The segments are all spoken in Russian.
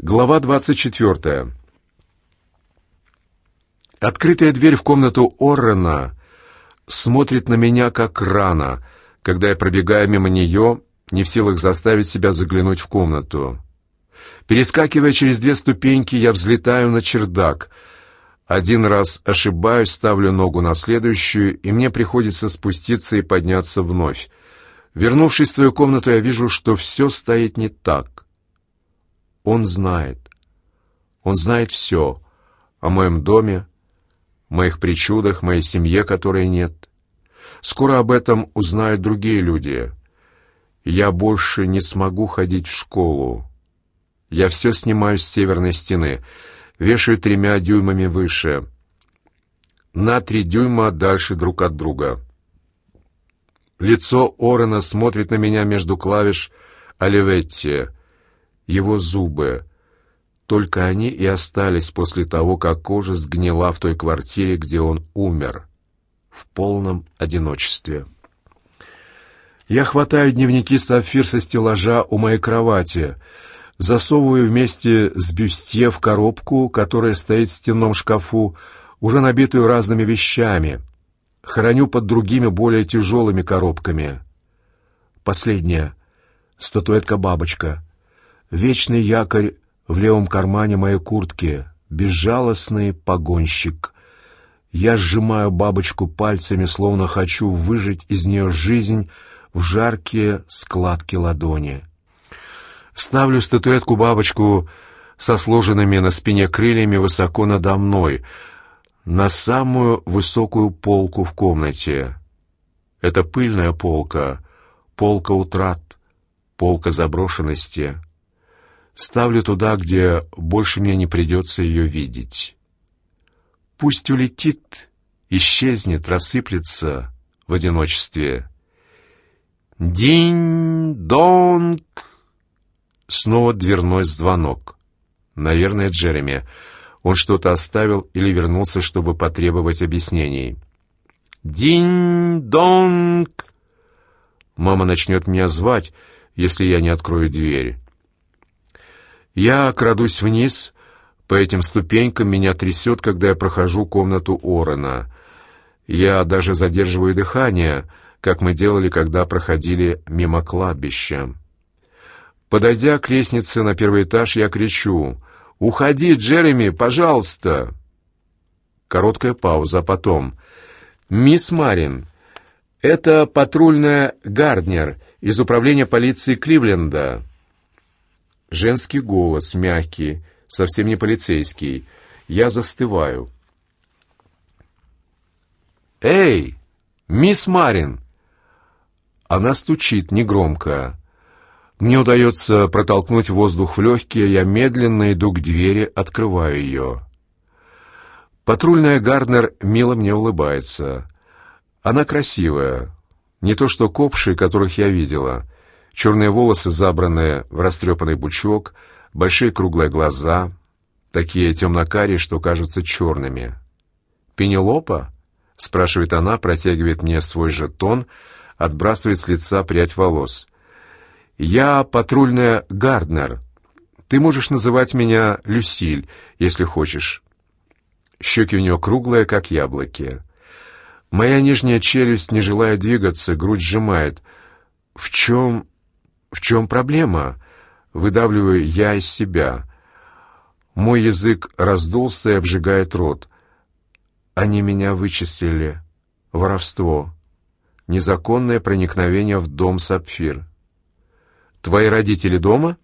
Глава 24. Открытая дверь в комнату Оррена смотрит на меня как рана, когда я пробегаю мимо нее, не в силах заставить себя заглянуть в комнату. Перескакивая через две ступеньки, я взлетаю на чердак. Один раз ошибаюсь, ставлю ногу на следующую, и мне приходится спуститься и подняться вновь. Вернувшись в свою комнату, я вижу, что все стоит не так. Он знает. Он знает все о моем доме, моих причудах, моей семье, которой нет. Скоро об этом узнают другие люди. Я больше не смогу ходить в школу. Я все снимаю с северной стены, вешаю тремя дюймами выше, на три дюйма дальше друг от друга. Лицо Орена смотрит на меня между клавиш Оливетти. Его зубы. Только они и остались после того, как кожа сгнила в той квартире, где он умер. В полном одиночестве. Я хватаю дневники сапфир со стеллажа у моей кровати, засовываю вместе с бюстье в коробку, которая стоит в стенном шкафу, уже набитую разными вещами. Храню под другими более тяжелыми коробками. Последняя. Статуэтка-бабочка. Вечный якорь в левом кармане моей куртки, безжалостный погонщик. Я сжимаю бабочку пальцами, словно хочу выжать из нее жизнь в жаркие складки ладони. Ставлю статуэтку-бабочку со сложенными на спине крыльями высоко надо мной, на самую высокую полку в комнате. Это пыльная полка, полка утрат, полка заброшенности — Ставлю туда, где больше мне не придется ее видеть. Пусть улетит, исчезнет, рассыплется в одиночестве. Динь-донг! Снова дверной звонок. Наверное, Джереми. Он что-то оставил или вернулся, чтобы потребовать объяснений. Динь-донг! Мама начнет меня звать, если я не открою дверь. Я крадусь вниз, по этим ступенькам меня трясет, когда я прохожу комнату Орена. Я даже задерживаю дыхание, как мы делали, когда проходили мимо кладбища. Подойдя к лестнице на первый этаж, я кричу «Уходи, Джереми, пожалуйста!» Короткая пауза, потом «Мисс Марин, это патрульная Гарднер из управления полиции Кливленда». Женский голос, мягкий, совсем не полицейский. Я застываю. «Эй, мисс Марин!» Она стучит негромко. Мне удается протолкнуть воздух в легкие, я медленно иду к двери, открываю ее. Патрульная Гарднер мило мне улыбается. Она красивая, не то что копши, которых я видела — Черные волосы, забранные в растрепанный бучок, большие круглые глаза, такие темно-карие, что кажутся черными. «Пенелопа?» — спрашивает она, протягивает мне свой жетон, отбрасывает с лица прядь волос. «Я патрульная Гарднер. Ты можешь называть меня Люсиль, если хочешь». Щеки у нее круглые, как яблоки. Моя нижняя челюсть не желает двигаться, грудь сжимает. В чем «В чем проблема?» — выдавливаю я из себя. Мой язык раздулся и обжигает рот. Они меня вычислили. Воровство. Незаконное проникновение в дом Сапфир. «Твои родители дома?»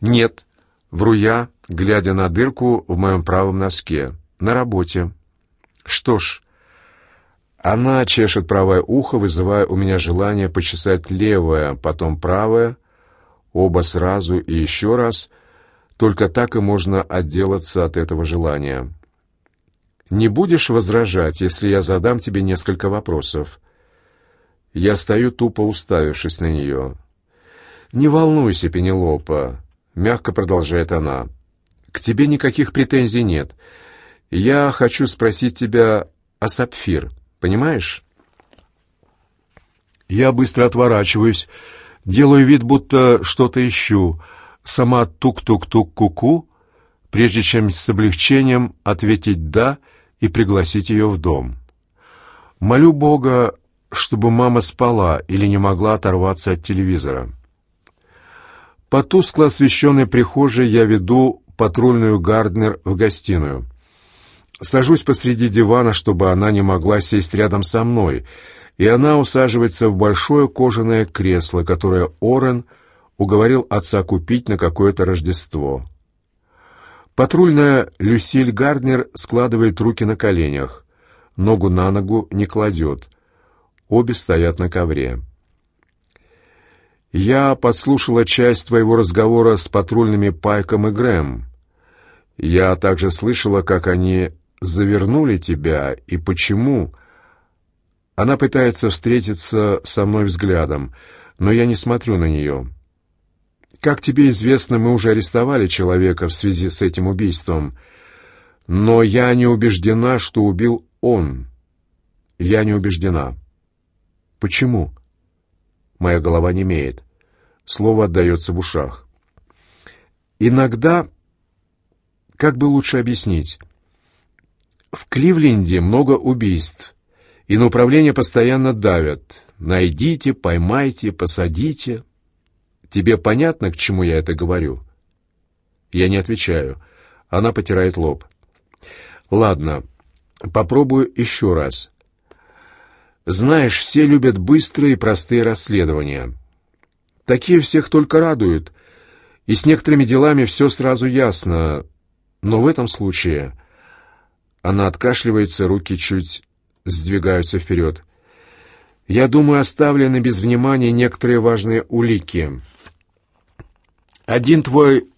«Нет», — вру я, глядя на дырку в моем правом носке. «На работе». «Что ж...» Она чешет правое ухо, вызывая у меня желание почесать левое, потом правое, оба сразу и еще раз. Только так и можно отделаться от этого желания. Не будешь возражать, если я задам тебе несколько вопросов? Я стою тупо уставившись на нее. «Не волнуйся, Пенелопа», — мягко продолжает она. «К тебе никаких претензий нет. Я хочу спросить тебя о Сапфир». Понимаешь? Я быстро отворачиваюсь, делаю вид, будто что-то ищу. сама тук-тук-тук-ку-ку, прежде чем с облегчением ответить «да» и пригласить ее в дом. Молю Бога, чтобы мама спала или не могла оторваться от телевизора. По тускло освещенной прихожей я веду патрульную Гарднер в гостиную. Сажусь посреди дивана, чтобы она не могла сесть рядом со мной, и она усаживается в большое кожаное кресло, которое Орен уговорил отца купить на какое-то Рождество. Патрульная Люсиль Гарднер складывает руки на коленях, ногу на ногу не кладет. Обе стоят на ковре. «Я подслушала часть твоего разговора с патрульными Пайком и Грэм. Я также слышала, как они завернули тебя и почему. Она пытается встретиться со мной взглядом, но я не смотрю на нее». Как тебе известно, мы уже арестовали человека в связи с этим убийством. Но я не убеждена, что убил он. Я не убеждена. Почему? Моя голова не имеет. Слово отдается в ушах. Иногда, как бы лучше объяснить, в Кливленде много убийств, и на управление постоянно давят. Найдите, поймайте, посадите. Тебе понятно, к чему я это говорю?» Я не отвечаю. Она потирает лоб. «Ладно, попробую еще раз. Знаешь, все любят быстрые и простые расследования. Такие всех только радуют, и с некоторыми делами все сразу ясно. Но в этом случае...» Она откашливается, руки чуть сдвигаются вперед. «Я думаю, оставлены без внимания некоторые важные улики». Один твой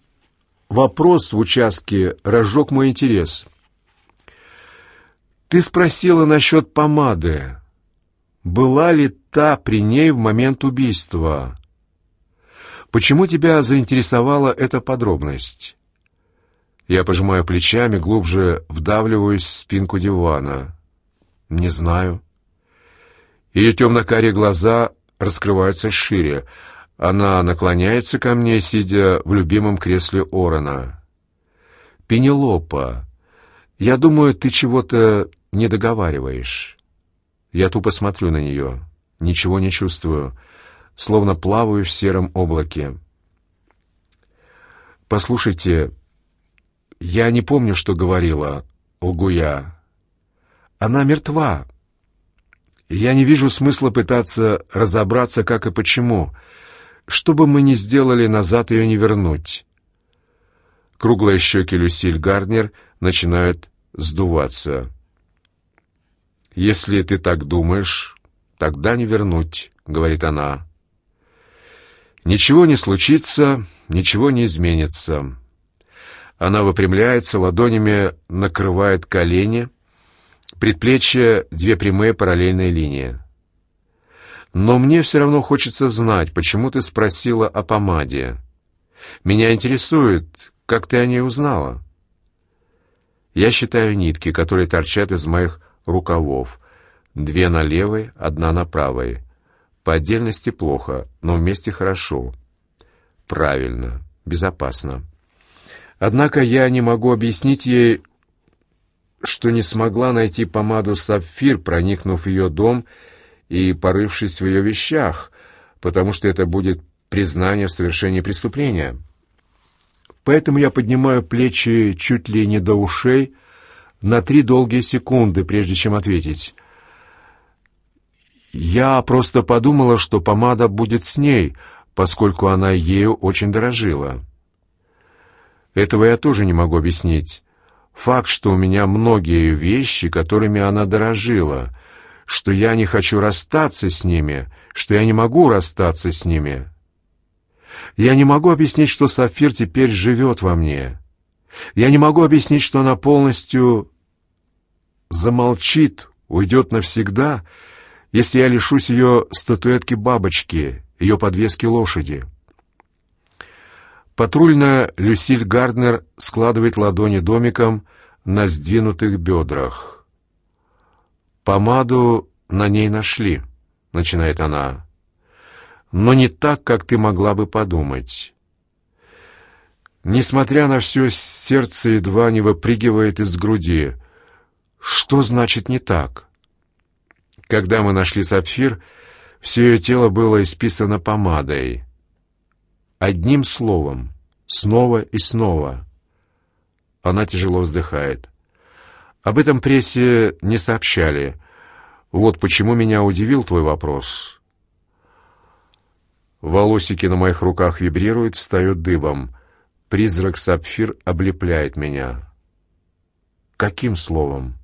вопрос в участке разжег мой интерес. Ты спросила насчет помады. Была ли та при ней в момент убийства? Почему тебя заинтересовала эта подробность? Я пожимаю плечами, глубже вдавливаюсь в спинку дивана. Не знаю. Ее темно-карие глаза раскрываются шире — она наклоняется ко мне, сидя в любимом кресле Орона. «Пенелопа, я думаю, ты чего-то не договариваешь». Я тупо смотрю на нее, ничего не чувствую, словно плаваю в сером облаке. «Послушайте, я не помню, что говорила, лгу я. Она мертва. Я не вижу смысла пытаться разобраться, как и почему». Что бы мы ни сделали, назад ее не вернуть. Круглые щеки Люсиль Гарнер начинают сдуваться. «Если ты так думаешь, тогда не вернуть», — говорит она. «Ничего не случится, ничего не изменится». Она выпрямляется, ладонями накрывает колени, предплечья — две прямые параллельные линии. Но мне все равно хочется знать, почему ты спросила о помаде. Меня интересует, как ты о ней узнала. Я считаю нитки, которые торчат из моих рукавов. Две на левой, одна на правой. По отдельности плохо, но вместе хорошо. Правильно, безопасно. Однако я не могу объяснить ей, что не смогла найти помаду «Сапфир», проникнув в ее дом и порывшись в ее вещах, потому что это будет признание в совершении преступления. Поэтому я поднимаю плечи чуть ли не до ушей на три долгие секунды, прежде чем ответить. Я просто подумала, что помада будет с ней, поскольку она ею очень дорожила. Этого я тоже не могу объяснить. Факт, что у меня многие вещи, которыми она дорожила, что я не хочу расстаться с ними, что я не могу расстаться с ними. Я не могу объяснить, что Сафир теперь живет во мне. Я не могу объяснить, что она полностью замолчит, уйдет навсегда, если я лишусь ее статуэтки бабочки, ее подвески лошади. Патрульная Люсиль Гарднер складывает ладони домиком на сдвинутых бедрах. «Помаду на ней нашли», — начинает она. «Но не так, как ты могла бы подумать. Несмотря на все, сердце едва не выпрыгивает из груди. Что значит не так? Когда мы нашли сапфир, все ее тело было исписано помадой. Одним словом, снова и снова. Она тяжело вздыхает. Об этом прессе не сообщали. Вот почему меня удивил твой вопрос. Волосики на моих руках вибрируют, встают дыбом. Призрак сапфир облепляет меня. Каким словом?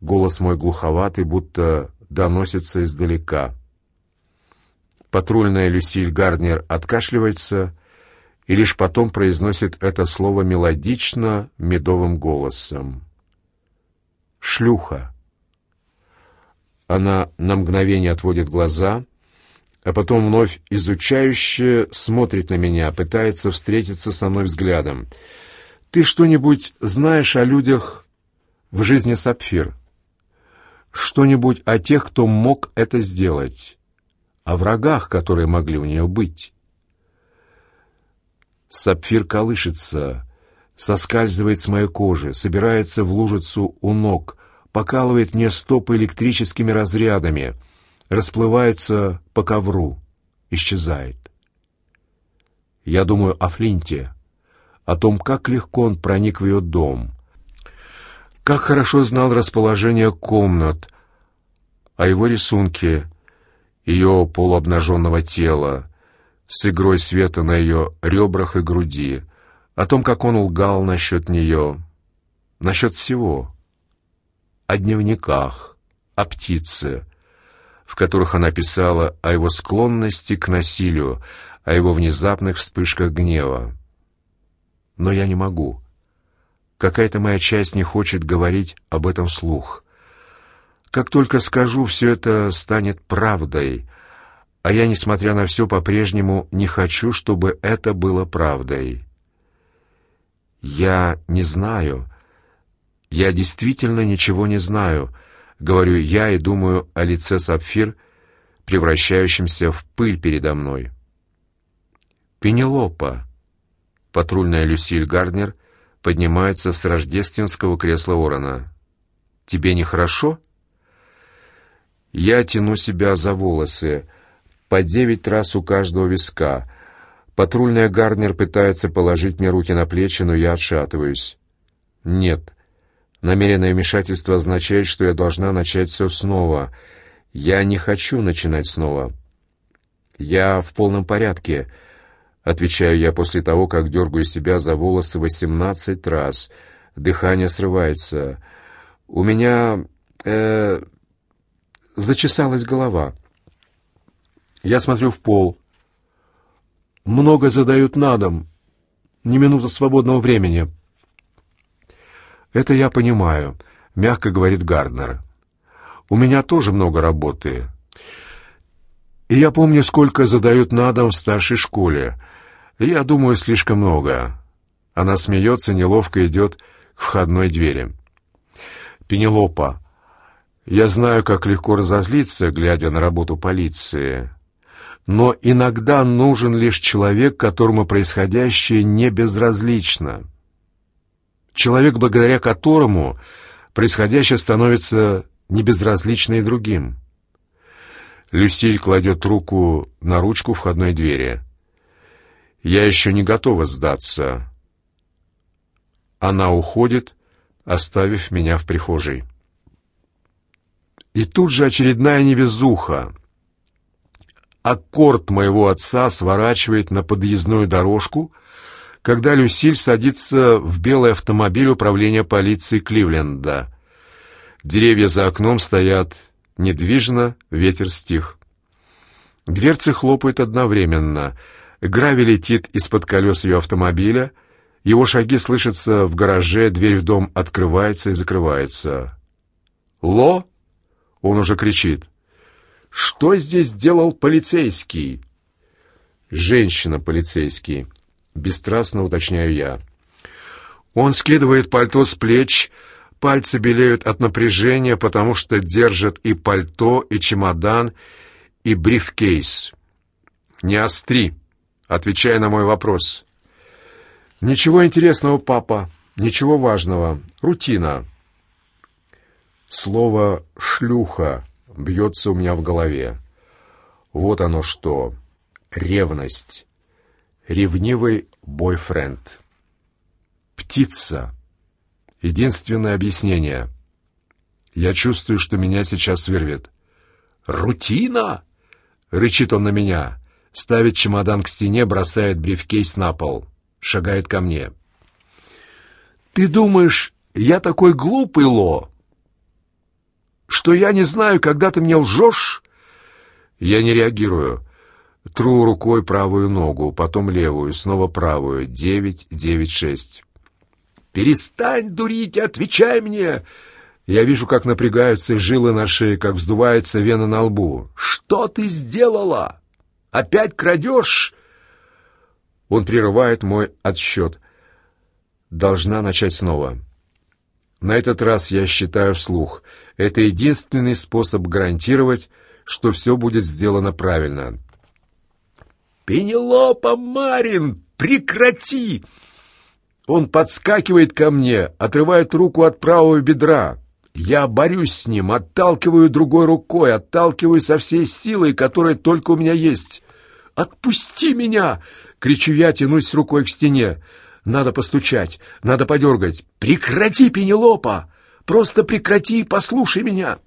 Голос мой глуховатый, будто доносится издалека. Патрульная Люсиль Гарднер откашливается и лишь потом произносит это слово мелодично, медовым голосом. «Шлюха». Она на мгновение отводит глаза, а потом вновь изучающе смотрит на меня, пытается встретиться со мной взглядом. «Ты что-нибудь знаешь о людях в жизни Сапфир?» что-нибудь о тех, кто мог это сделать, о врагах, которые могли у нее быть. Сапфир колышется, соскальзывает с моей кожи, собирается в лужицу у ног, покалывает мне стопы электрическими разрядами, расплывается по ковру, исчезает. Я думаю о Флинте, о том, как легко он проник в ее дом, как хорошо знал расположение комнат, о его рисунке, ее полуобнаженного тела, с игрой света на ее ребрах и груди, о том, как он лгал насчет нее, насчет всего, о дневниках, о птице, в которых она писала о его склонности к насилию, о его внезапных вспышках гнева. Но я не могу. Какая-то моя часть не хочет говорить об этом вслух. Как только скажу, все это станет правдой, а я, несмотря на все, по-прежнему не хочу, чтобы это было правдой. Я не знаю. Я действительно ничего не знаю, говорю я и думаю о лице Сапфир, превращающемся в пыль передо мной. Пенелопа, патрульная Люсиль Гарднер — поднимается с рождественского кресла Орона. «Тебе нехорошо?» Я тяну себя за волосы, по девять раз у каждого виска. Патрульная Гарнер пытается положить мне руки на плечи, но я отшатываюсь. «Нет». Намеренное вмешательство означает, что я должна начать все снова. Я не хочу начинать снова. Я в полном порядке. Отвечаю я после того, как дергаю себя за волосы восемнадцать раз. Дыхание срывается. У меня... Э, зачесалась голова. Я смотрю в пол. Много задают на дом. Ни минуты свободного времени. Это я понимаю, мягко говорит Гарднер. У меня тоже много работы. И я помню, сколько задают на дом в старшей школе. Я думаю, слишком много. Она смеется, неловко идет к входной двери. Пенелопа, я знаю, как легко разозлиться, глядя на работу полиции. Но иногда нужен лишь человек, которому происходящее не безразлично. Человек, благодаря которому происходящее становится небезразлично и другим. Люсиль кладет руку на ручку входной двери. Я еще не готова сдаться. Она уходит, оставив меня в прихожей. И тут же очередная невезуха. Аккорд моего отца сворачивает на подъездную дорожку, когда Люсиль садится в белый автомобиль управления полиции Кливленда. Деревья за окном стоят недвижно, ветер стих. Дверцы хлопают одновременно — Грави летит из-под колес ее автомобиля, его шаги слышатся в гараже, дверь в дом открывается и закрывается. «Ло?» — он уже кричит. «Что здесь делал полицейский?» «Женщина-полицейский», — бесстрастно уточняю я. Он скидывает пальто с плеч, пальцы белеют от напряжения, потому что держит и пальто, и чемодан, и брифкейс. «Не остри!» отвечая на мой вопрос. «Ничего интересного, папа, ничего важного. Рутина». Слово «шлюха» бьется у меня в голове. Вот оно что. Ревность. Ревнивый бойфренд. Птица. Единственное объяснение. Я чувствую, что меня сейчас вырвет. «Рутина!» — рычит он на меня. Ставит чемодан к стене, бросает брифкейс на пол. Шагает ко мне. «Ты думаешь, я такой глупый, Ло? Что я не знаю, когда ты мне лжешь?» Я не реагирую. Тру рукой правую ногу, потом левую, снова правую. Девять, девять, шесть. «Перестань дурить, отвечай мне!» Я вижу, как напрягаются жилы на шее, как вздувается вена на лбу. «Что ты сделала? Опять крадешь?» Он прерывает мой отсчет. Должна начать снова. На этот раз я считаю вслух. Это единственный способ гарантировать, что все будет сделано правильно. «Пенелопа Марин, прекрати!» Он подскакивает ко мне, отрывает руку от правого бедра. Я борюсь с ним, отталкиваю другой рукой, отталкиваю со всей силой, которая только у меня есть. «Отпусти меня!» — кричу я, тянусь рукой к стене. Надо постучать, надо подергать. «Прекрати, Пенелопа! Просто прекрати и послушай меня!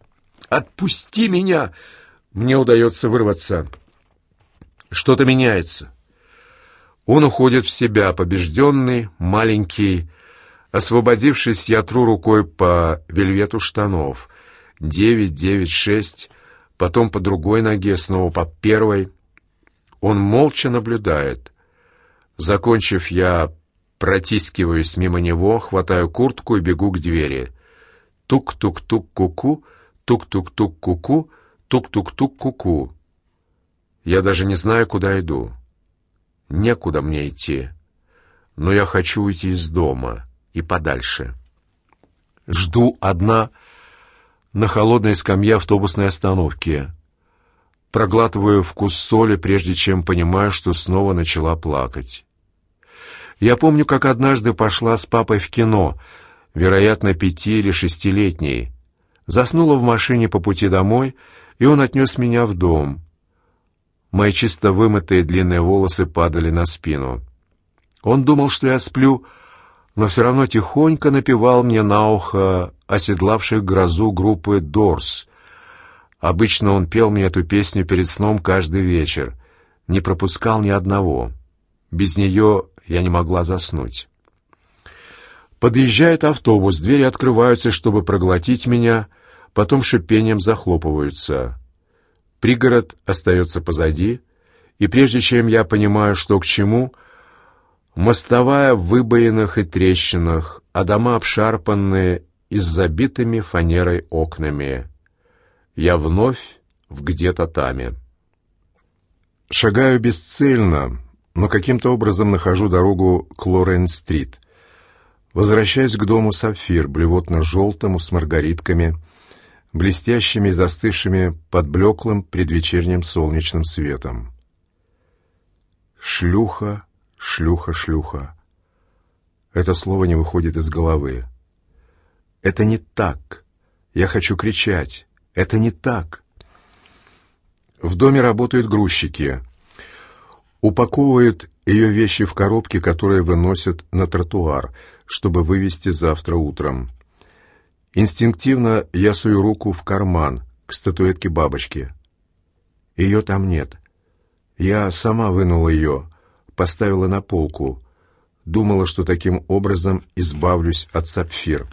Отпусти меня!» Мне удается вырваться. Что-то меняется. Он уходит в себя, побежденный, маленький. Освободившись, я тру рукой по вельвету штанов. Девять, девять, шесть, потом по другой ноге, снова по первой. Он молча наблюдает. Закончив, я протискиваюсь мимо него, хватаю куртку и бегу к двери. Тук-тук-тук-ку-ку, тук-тук-тук-ку-ку, тук-тук-тук-ку-ку. Я даже не знаю, куда иду. Некуда мне идти. Но я хочу уйти из дома и подальше. Жду одна на холодной скамье автобусной остановки. Проглатываю вкус соли, прежде чем понимаю, что снова начала плакать. Я помню, как однажды пошла с папой в кино, вероятно, пяти- или шестилетней. Заснула в машине по пути домой, и он отнес меня в дом. Мои чисто вымытые длинные волосы падали на спину. Он думал, что я сплю, но все равно тихонько напевал мне на ухо оседлавших грозу группы «Дорс». Обычно он пел мне эту песню перед сном каждый вечер, не пропускал ни одного. Без нее я не могла заснуть. Подъезжает автобус, двери открываются, чтобы проглотить меня, потом шипением захлопываются. Пригород остается позади, и прежде чем я понимаю, что к чему, мостовая в выбоинах и трещинах, а дома обшарпанные и с забитыми фанерой окнами. Я вновь в где-то таме. Шагаю бесцельно, но каким-то образом нахожу дорогу к Лорен-стрит. Возвращаюсь к дому Сапфир, блевотно-желтому, с маргаритками — блестящими и застывшими под блеклым предвечерним солнечным светом. Шлюха, шлюха, шлюха. Это слово не выходит из головы. Это не так. Я хочу кричать. Это не так. В доме работают грузчики. Упаковывают ее вещи в коробки, которые выносят на тротуар, чтобы вывести завтра утром. Инстинктивно я сую руку в карман к статуэтке бабочки. Ее там нет. Я сама вынула ее, поставила на полку. Думала, что таким образом избавлюсь от сапфир.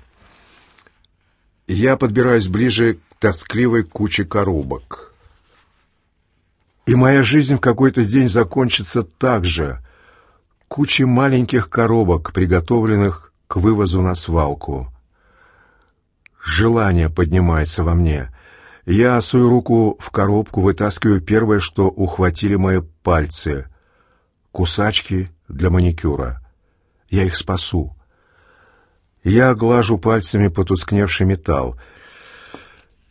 Я подбираюсь ближе к тоскливой куче коробок. И моя жизнь в какой-то день закончится так же. Кучей маленьких коробок, приготовленных к вывозу на свалку. Желание поднимается во мне. Я сую руку в коробку, вытаскиваю первое, что ухватили мои пальцы. Кусачки для маникюра. Я их спасу. Я глажу пальцами потускневший металл.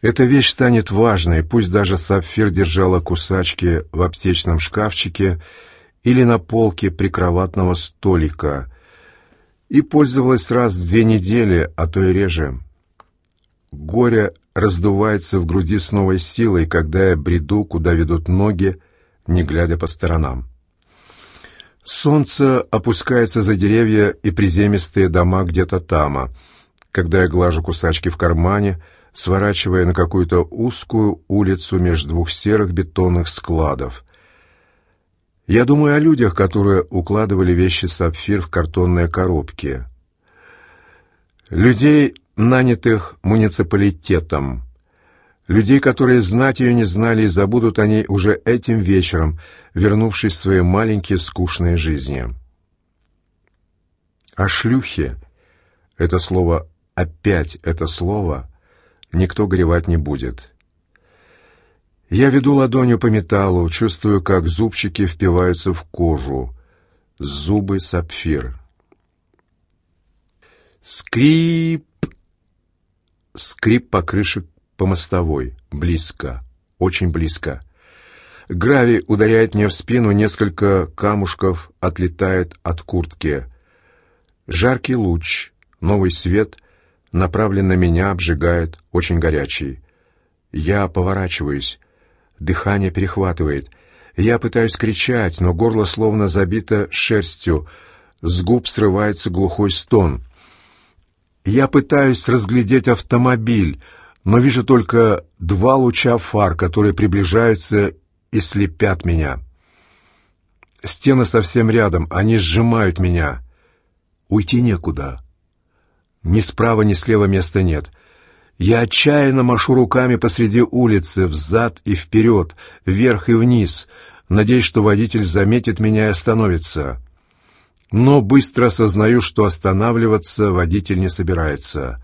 Эта вещь станет важной, пусть даже Сапфир держала кусачки в аптечном шкафчике или на полке прикроватного столика — и пользовалась раз в две недели, а то и реже. Горе раздувается в груди с новой силой, когда я бреду, куда ведут ноги, не глядя по сторонам. Солнце опускается за деревья и приземистые дома где-то тама, когда я глажу кусачки в кармане, сворачивая на какую-то узкую улицу между двух серых бетонных складов. Я думаю о людях, которые укладывали вещи сапфир в картонные коробки. Людей, нанятых муниципалитетом. Людей, которые знать ее не знали и забудут о ней уже этим вечером, вернувшись в свои маленькие скучные жизни. А шлюхи — это слово «опять» это слово никто горевать не будет. Я веду ладонью по металлу, чувствую, как зубчики впиваются в кожу. Зубы сапфир. Скрип! Скрип по крыше по мостовой. Близко. Очень близко. Гравий ударяет мне в спину, несколько камушков отлетает от куртки. Жаркий луч, новый свет, направлен на меня, обжигает, очень горячий. Я поворачиваюсь. Дыхание перехватывает. Я пытаюсь кричать, но горло словно забито шерстью. С губ срывается глухой стон. Я пытаюсь разглядеть автомобиль, но вижу только два луча фар, которые приближаются и слепят меня. Стены совсем рядом, они сжимают меня. Уйти некуда. Ни справа, ни слева места нет. Я отчаянно машу руками посреди улицы, взад и вперед, вверх и вниз, надеясь, что водитель заметит меня и остановится. Но быстро осознаю, что останавливаться водитель не собирается.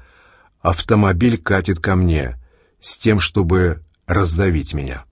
Автомобиль катит ко мне с тем, чтобы раздавить меня.